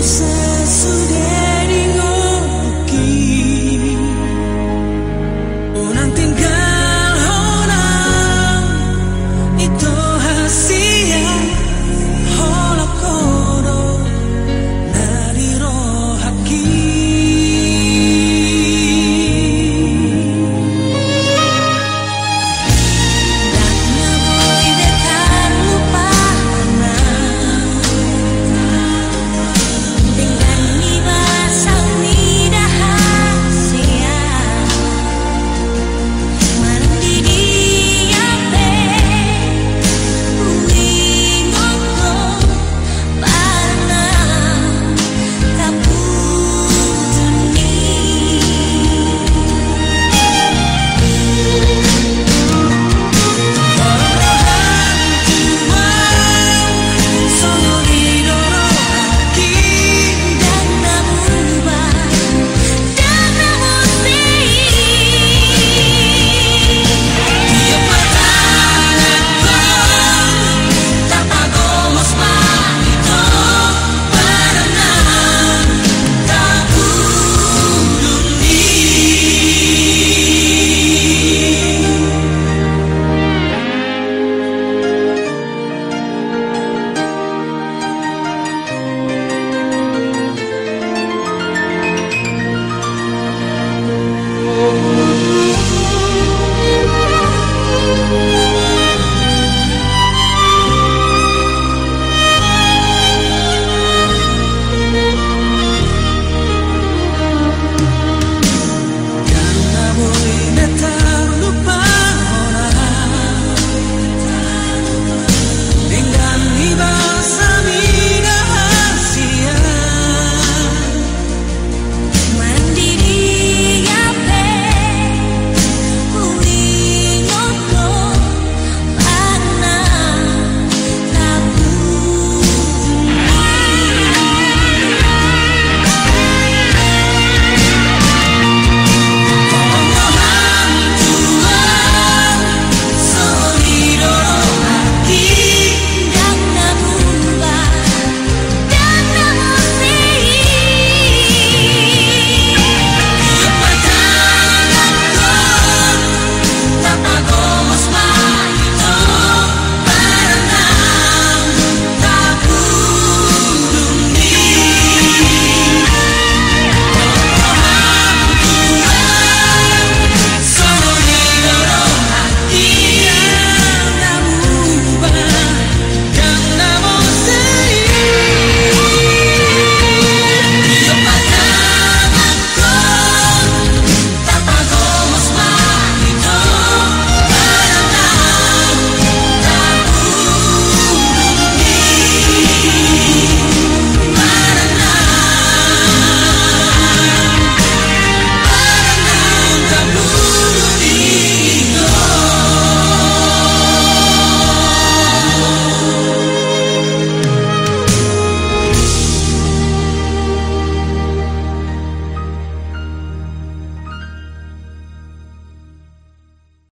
the.